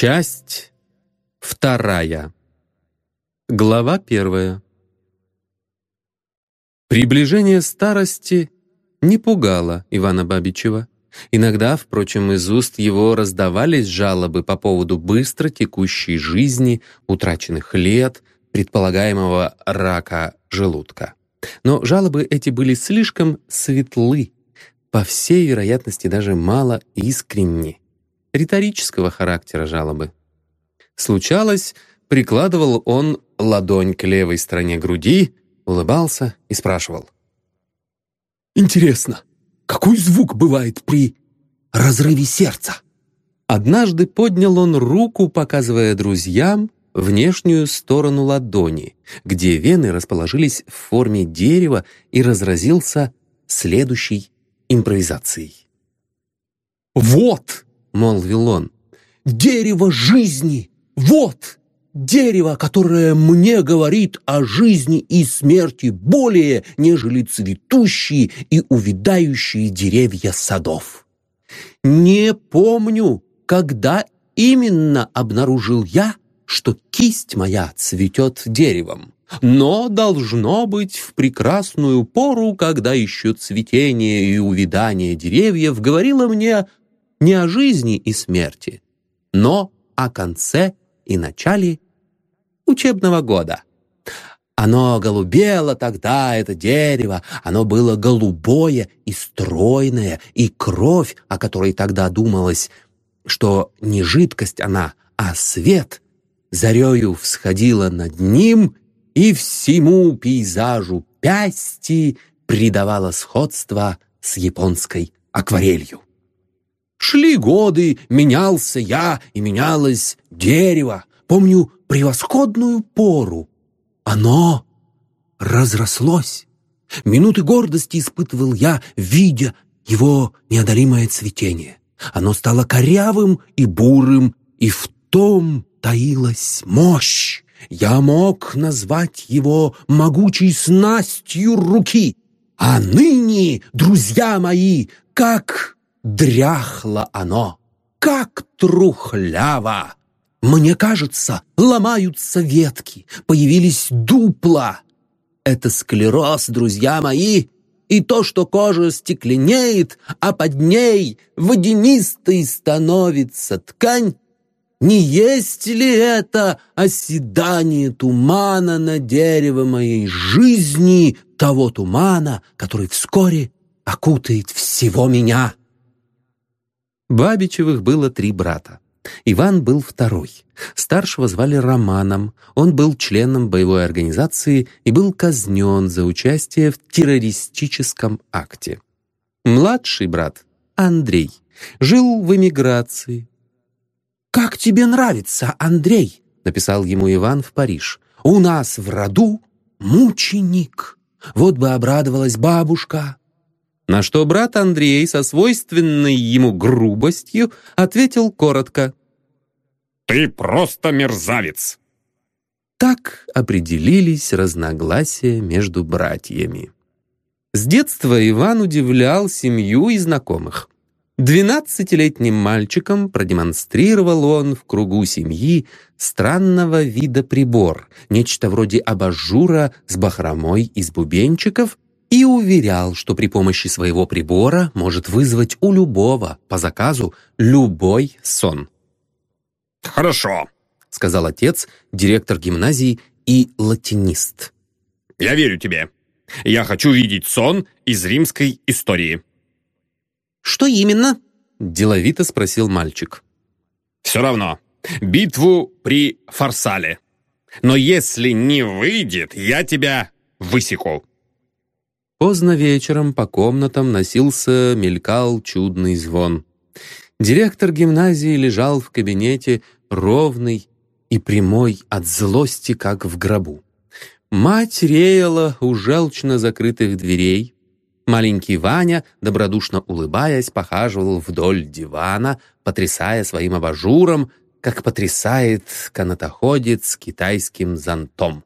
Часть вторая. Глава первая. Приближение старости не пугало Ивана Бабичева. Иногда, впрочем, из уст его раздавались жалобы по поводу быстро текущей жизни, утраченных лет, предполагаемого рака желудка. Но жалобы эти были слишком светлы, по всей вероятности даже мало искренни риторического характера жалобы. Случалось, прикладывал он ладонь к левой стороне груди, улыбался и спрашивал. «Интересно, какой звук бывает при разрыве сердца?» Однажды поднял он руку, показывая друзьям внешнюю сторону ладони, где вены расположились в форме дерева и разразился следующей импровизацией. «Вот!» — молвил он. «Дерево жизни! Вот! Дерево, которое мне говорит о жизни и смерти более, нежели цветущие и увядающие деревья садов. Не помню, когда именно обнаружил я, что кисть моя цветет деревом. Но должно быть в прекрасную пору, когда еще цветение и увядание деревьев говорило мне не о жизни и смерти, но о конце и начале учебного года. Оно голубело тогда, это дерево, оно было голубое и стройное, и кровь, о которой тогда думалось, что не жидкость она, а свет, зарею всходила над ним и всему пейзажу пясти придавала сходство с японской акварелью. Шли годы, менялся я, и менялось дерево. Помню превосходную пору. Оно разрослось. Минуты гордости испытывал я, видя его неодолимое цветение. Оно стало корявым и бурым, и в том таилась мощь. Я мог назвать его могучей снастью руки. А ныне, друзья мои, как дряхло оно, как трухляво. Мне кажется, ломаются ветки, появились дупла. Это склероз, друзья мои, и то, что кожа стекленеет, а под ней водянистой становится ткань, не есть ли это оседание тумана на дерево моей жизни, того тумана, который вскоре окутает всего меня?» Бабичевых было три брата. Иван был второй. Старшего звали Романом. Он был членом боевой организации и был казнен за участие в террористическом акте. Младший брат, Андрей, жил в эмиграции. «Как тебе нравится, Андрей?» — написал ему Иван в Париж. «У нас в роду мученик. Вот бы обрадовалась бабушка». На что брат Андрей со свойственной ему грубостью ответил коротко. «Ты просто мерзавец!» Так определились разногласия между братьями. С детства Иван удивлял семью и знакомых. Двенадцатилетним мальчиком продемонстрировал он в кругу семьи странного вида прибор, нечто вроде абажура с бахромой из бубенчиков, и уверял, что при помощи своего прибора может вызвать у любого, по заказу, любой сон. «Хорошо», — сказал отец, директор гимназии и латинист. «Я верю тебе. Я хочу видеть сон из римской истории». «Что именно?» — деловито спросил мальчик. «Все равно. Битву при Фарсале. Но если не выйдет, я тебя высеку». Поздно вечером по комнатам носился, мелькал чудный звон. Директор гимназии лежал в кабинете ровный и прямой от злости, как в гробу. Мать реяла у желчно закрытых дверей. Маленький Ваня, добродушно улыбаясь, похаживал вдоль дивана, потрясая своим абажуром, как потрясает канатоходец китайским зонтом.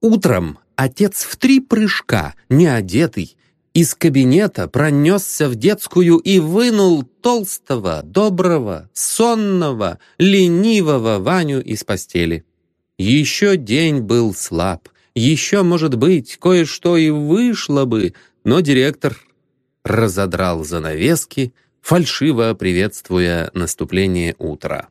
Утром Отец в три прыжка, не одетый, из кабинета пронесся в детскую и вынул толстого, доброго, сонного, ленивого Ваню из постели. Еще день был слаб, еще, может быть, кое-что и вышло бы, но директор разодрал занавески, фальшиво приветствуя наступление утра.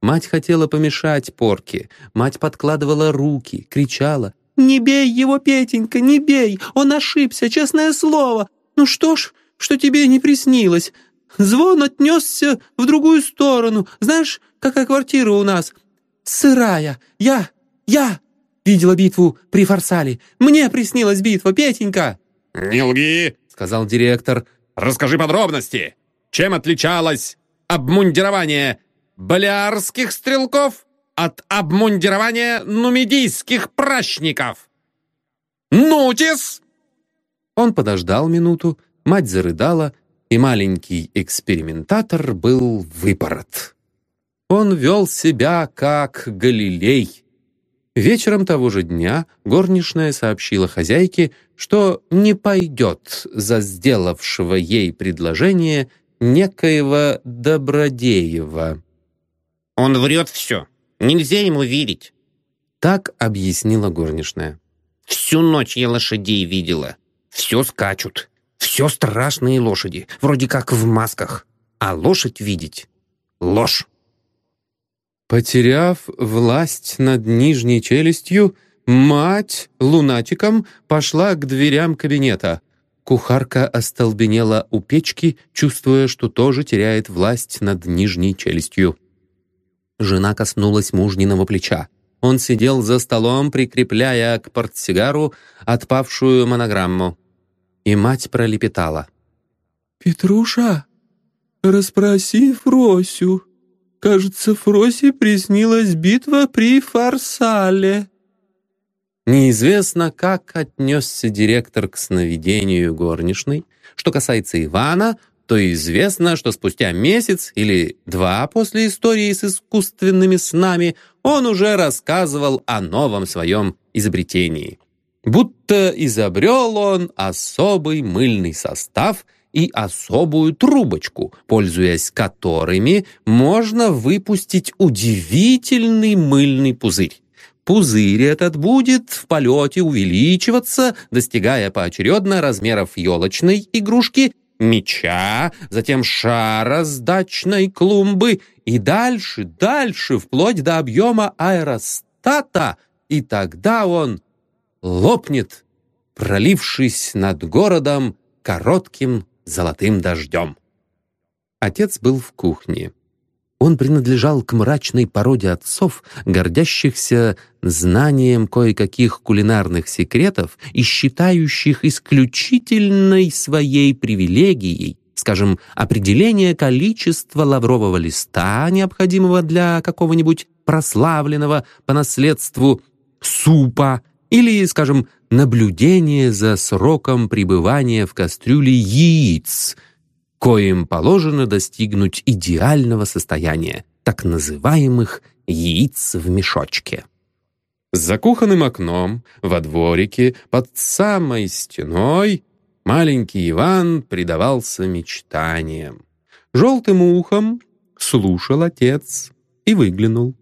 Мать хотела помешать порке, мать подкладывала руки, кричала «Не бей его, Петенька, не бей! Он ошибся, честное слово! Ну что ж, что тебе не приснилось? Звон отнесся в другую сторону. Знаешь, какая квартира у нас? Сырая. Я, я видела битву при Фарсале. Мне приснилась битва, Петенька!» «Не лги!» — сказал директор. «Расскажи подробности. Чем отличалось обмундирование балиарских стрелков?» От обмундирования нумидийских пращников. Нутис!» Он подождал минуту, мать зарыдала, и маленький экспериментатор был выпорот. Он вел себя как Галилей. Вечером того же дня горничная сообщила хозяйке, что не пойдет за сделавшего ей предложение некоего Добродеева. «Он врет все», Нельзя ему верить». Так объяснила горничная. «Всю ночь я лошадей видела. Все скачут. Все страшные лошади, вроде как в масках. А лошадь видеть — ложь». Потеряв власть над нижней челюстью, мать лунатиком пошла к дверям кабинета. Кухарка остолбенела у печки, чувствуя, что тоже теряет власть над нижней челюстью. Жена коснулась мужниного плеча. Он сидел за столом, прикрепляя к портсигару отпавшую монограмму. И мать пролепетала. «Петруша, расспроси Фросю. Кажется, Фросе приснилась битва при Фарсале». Неизвестно, как отнесся директор к сновидению горничной. Что касается Ивана, то известно, что спустя месяц или два после истории с искусственными снами он уже рассказывал о новом своем изобретении. Будто изобрел он особый мыльный состав и особую трубочку, пользуясь которыми можно выпустить удивительный мыльный пузырь. Пузырь этот будет в полете увеличиваться, достигая поочередно размеров елочной игрушки меча, затем шара с дачной клумбы и дальше, дальше, вплоть до объема аэростата, и тогда он лопнет, пролившись над городом коротким золотым дождем. Отец был в кухне. Он принадлежал к мрачной породе отцов, гордящихся знанием кое-каких кулинарных секретов и считающих исключительной своей привилегией, скажем, определение количества лаврового листа, необходимого для какого-нибудь прославленного по наследству супа, или, скажем, наблюдение за сроком пребывания в кастрюле яиц — коим положено достигнуть идеального состояния, так называемых яиц в мешочке. За кухонным окном, во дворике, под самой стеной, маленький Иван предавался мечтаниям. Желтым ухом слушал отец и выглянул.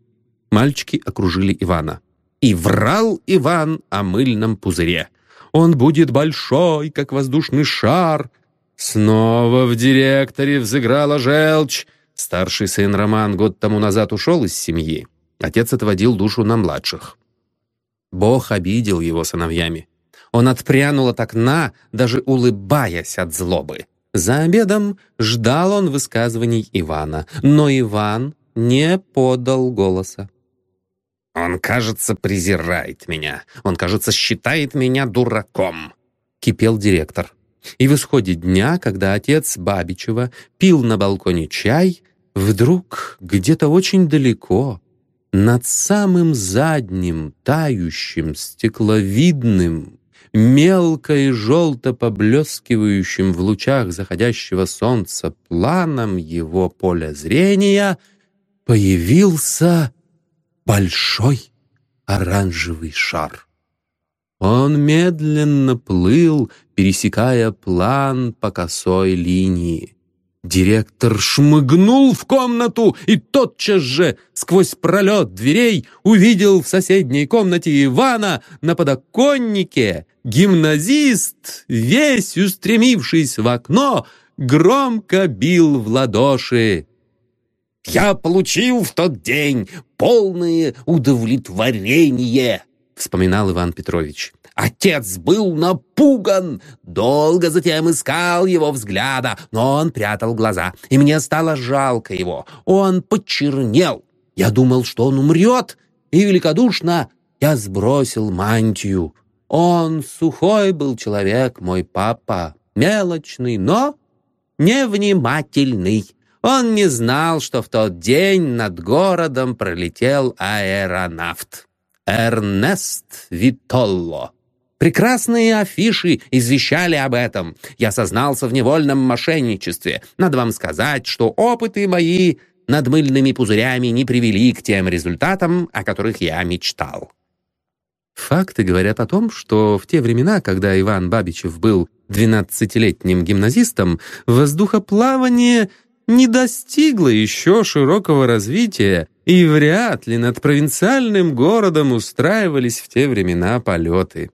Мальчики окружили Ивана. И врал Иван о мыльном пузыре. Он будет большой, как воздушный шар, Снова в директоре взыграла желчь. Старший сын Роман год тому назад ушел из семьи. Отец отводил душу на младших. Бог обидел его сыновьями. Он отпрянул от окна, даже улыбаясь от злобы. За обедом ждал он высказываний Ивана, но Иван не подал голоса. «Он, кажется, презирает меня. Он, кажется, считает меня дураком», — кипел директор. И в исходе дня, когда отец Бабичева пил на балконе чай, вдруг где-то очень далеко, над самым задним, тающим, стекловидным, мелко и желто поблескивающим в лучах заходящего солнца планом его поля зрения появился большой оранжевый шар. Он медленно плыл, пересекая план по косой линии. Директор шмыгнул в комнату и тотчас же сквозь пролет дверей увидел в соседней комнате Ивана на подоконнике. Гимназист, весь устремившись в окно, громко бил в ладоши. «Я получил в тот день полное удовлетворение», вспоминал Иван Петрович. Отец был напуган, долго затем искал его взгляда, но он прятал глаза, и мне стало жалко его. Он почернел. Я думал, что он умрет, и великодушно я сбросил мантию. Он сухой был человек, мой папа, мелочный, но невнимательный. Он не знал, что в тот день над городом пролетел аэронавт. Эрнест Витолло. Прекрасные афиши извещали об этом. Я сознался в невольном мошенничестве. Надо вам сказать, что опыты мои над мыльными пузырями не привели к тем результатам, о которых я мечтал. Факты говорят о том, что в те времена, когда Иван Бабичев был 12-летним гимназистом, воздухоплавание не достигло еще широкого развития, и вряд ли над провинциальным городом устраивались в те времена полеты.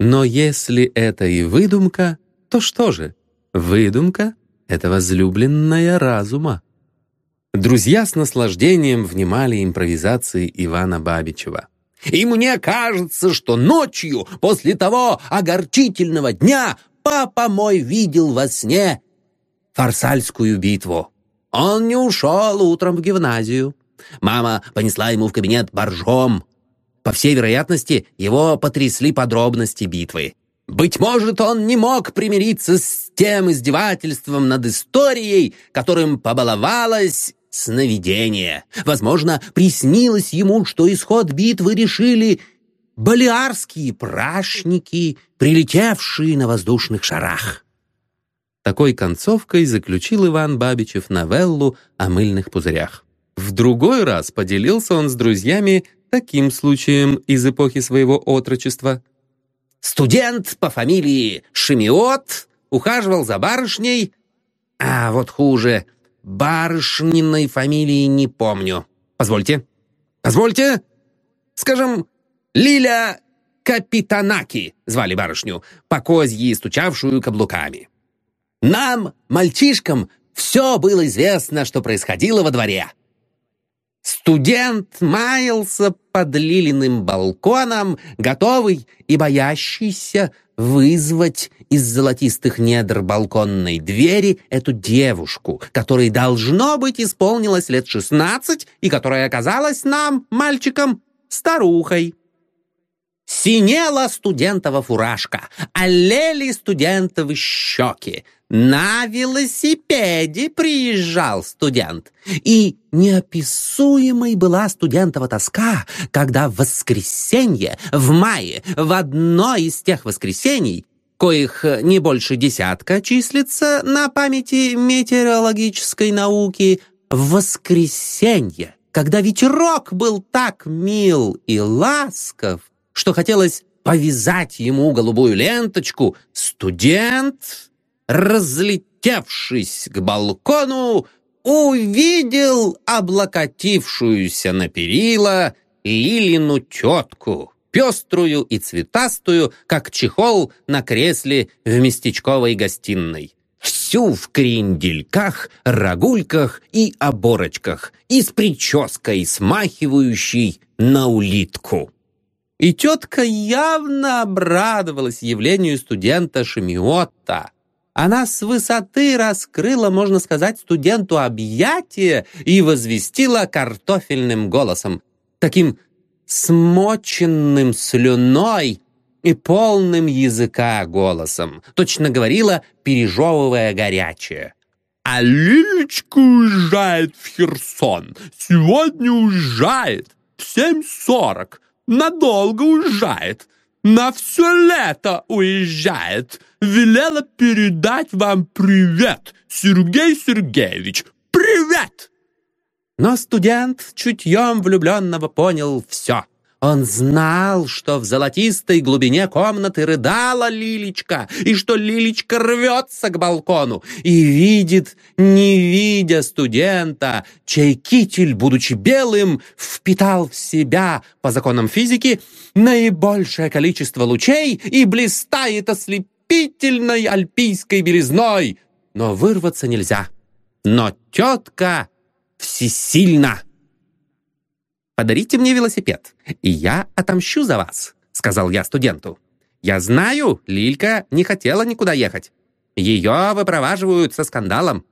Но если это и выдумка, то что же? Выдумка — это возлюбленная разума. Друзья с наслаждением внимали импровизации Ивана Бабичева. «И мне кажется, что ночью, после того огорчительного дня, папа мой видел во сне Фарсальскую битву. Он не ушел утром в гимназию. Мама понесла ему в кабинет боржом. По всей вероятности, его потрясли подробности битвы. Быть может, он не мог примириться с тем издевательством над историей, которым побаловалось сновидение. Возможно, приснилось ему, что исход битвы решили балиарские прашники, прилетевшие на воздушных шарах. Такой концовкой заключил Иван Бабичев новеллу о мыльных пузырях. В другой раз поделился он с друзьями таким случаем из эпохи своего отрочества. «Студент по фамилии Шемиот ухаживал за барышней, а вот хуже, барышниной фамилии не помню. Позвольте, позвольте, скажем, Лиля Капитанаки звали барышню, по козьи стучавшую каблуками. Нам, мальчишкам, все было известно, что происходило во дворе. Студент маялся под лилиным балконом, готовый и боящийся вызвать из золотистых недр балконной двери эту девушку, которой должно быть исполнилось лет шестнадцать и которая оказалась нам, мальчикам, старухой. Синела студентова фуражка, олели студентовы щеки, на велосипеде приезжал студент. И неописуемой была студентова тоска, когда в воскресенье, в мае, в одно из тех воскресений, коих не больше десятка числится на памяти метеорологической науки, в воскресенье, когда ветерок был так мил и ласков, что хотелось повязать ему голубую ленточку, студент разлетевшись к балкону, увидел облокотившуюся на перила Лилину тетку, пеструю и цветастую, как чехол на кресле в местечковой гостиной. Всю в крендельках, рогульках и оборочках, и с прической, смахивающей на улитку. И тетка явно обрадовалась явлению студента Шемиотта, она с высоты раскрыла, можно сказать, студенту объятия и возвестила картофельным голосом, таким смоченным слюной и полным языка голосом. Точно говорила, пережевывая горячее. «А Лилечка уезжает в Херсон. Сегодня уезжает. В семь сорок. Надолго уезжает на все лето уезжает. Велела передать вам привет, Сергей Сергеевич. Привет!» Но студент чутьем влюбленного понял все. Он знал, что в золотистой глубине комнаты рыдала Лилечка, и что Лилечка рвется к балкону, и видит, не видя студента, чей китель, будучи белым, впитал в себя, по законам физики, наибольшее количество лучей и блистает ослепительной альпийской белизной. Но вырваться нельзя. Но тетка всесильна. «Подарите мне велосипед, и я отомщу за вас», — сказал я студенту. «Я знаю, Лилька не хотела никуда ехать. Ее выпроваживают со скандалом.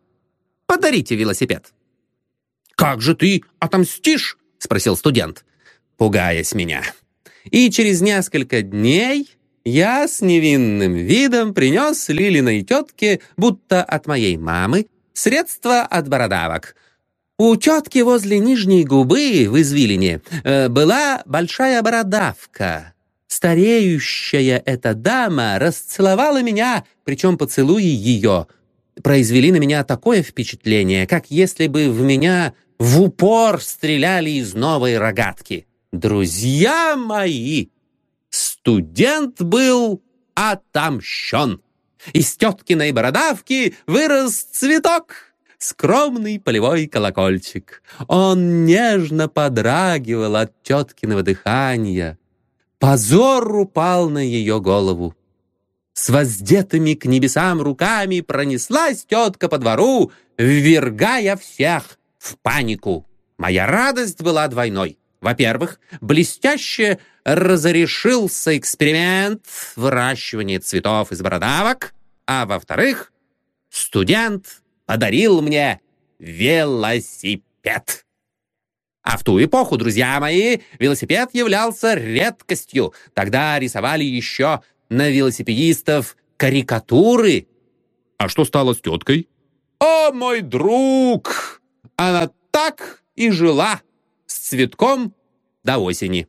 Подарите велосипед». «Как же ты отомстишь?» — спросил студент, пугаясь меня. И через несколько дней я с невинным видом принес Лилиной тетке, будто от моей мамы, средства от бородавок — у тетки возле нижней губы в извилине э, была большая бородавка. Стареющая эта дама расцеловала меня, причем поцелуи ее произвели на меня такое впечатление, как если бы в меня в упор стреляли из новой рогатки. Друзья мои, студент был отомщен. Из теткиной бородавки вырос цветок скромный полевой колокольчик. Он нежно подрагивал от теткиного дыхания. Позор упал на ее голову. С воздетыми к небесам руками пронеслась тетка по двору, ввергая всех в панику. Моя радость была двойной. Во-первых, блестяще разрешился эксперимент выращивания цветов из бородавок, а во-вторых, студент подарил мне велосипед. А в ту эпоху, друзья мои, велосипед являлся редкостью. Тогда рисовали еще на велосипедистов карикатуры. А что стало с теткой? О, мой друг! Она так и жила с цветком до осени.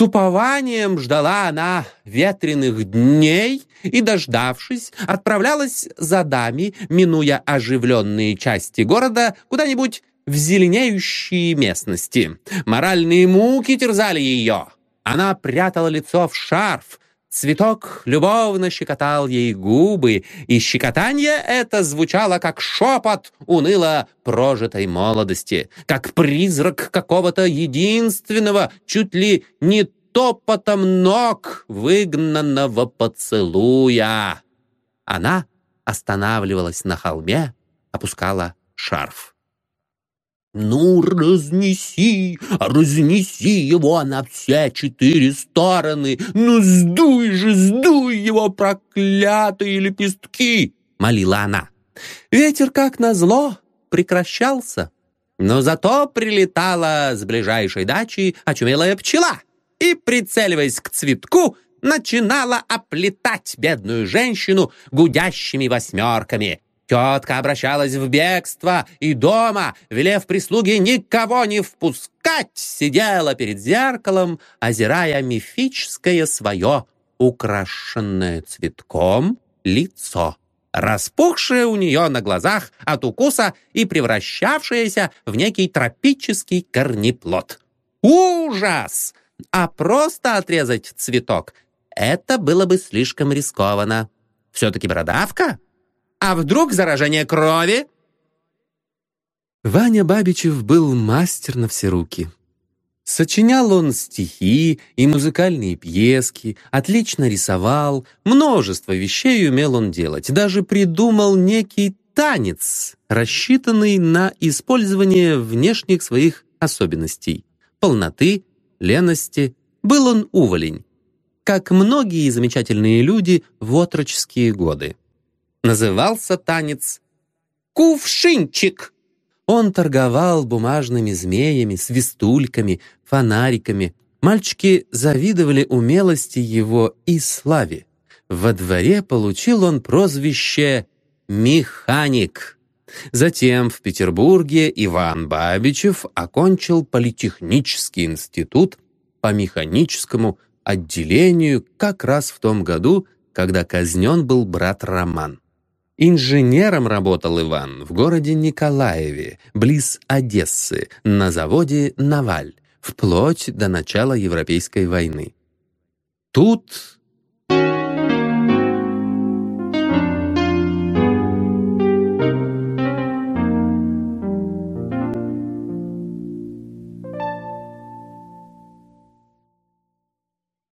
С упованием ждала она ветреных дней и, дождавшись, отправлялась за дами, минуя оживленные части города, куда-нибудь в зеленеющие местности. Моральные муки терзали ее. Она прятала лицо в шарф, Цветок любовно щекотал ей губы, и щекотание это звучало как шепот уныло прожитой молодости, как призрак какого-то единственного, чуть ли не топотом ног выгнанного поцелуя. Она останавливалась на холме, опускала шарф. «Ну, разнеси, разнеси его на все четыре стороны! Ну, сдуй же, сдуй его, проклятые лепестки!» — молила она. Ветер, как назло, прекращался, но зато прилетала с ближайшей дачи очумелая пчела и, прицеливаясь к цветку, начинала оплетать бедную женщину гудящими восьмерками — Тетка обращалась в бегство и дома, велев прислуге никого не впускать, сидела перед зеркалом, озирая мифическое свое, украшенное цветком, лицо, распухшее у нее на глазах от укуса и превращавшееся в некий тропический корнеплод. Ужас! А просто отрезать цветок — это было бы слишком рискованно. Все-таки бородавка — а вдруг заражение крови?» Ваня Бабичев был мастер на все руки. Сочинял он стихи и музыкальные пьески, отлично рисовал, множество вещей умел он делать, даже придумал некий танец, рассчитанный на использование внешних своих особенностей, полноты, лености. Был он уволень, как многие замечательные люди в отроческие годы. Назывался танец «Кувшинчик». Он торговал бумажными змеями, свистульками, фонариками. Мальчики завидовали умелости его и славе. Во дворе получил он прозвище «Механик». Затем в Петербурге Иван Бабичев окончил политехнический институт по механическому отделению как раз в том году, когда казнен был брат Роман. Инженером работал Иван в городе Николаеве, близ Одессы, на заводе «Наваль», вплоть до начала Европейской войны. Тут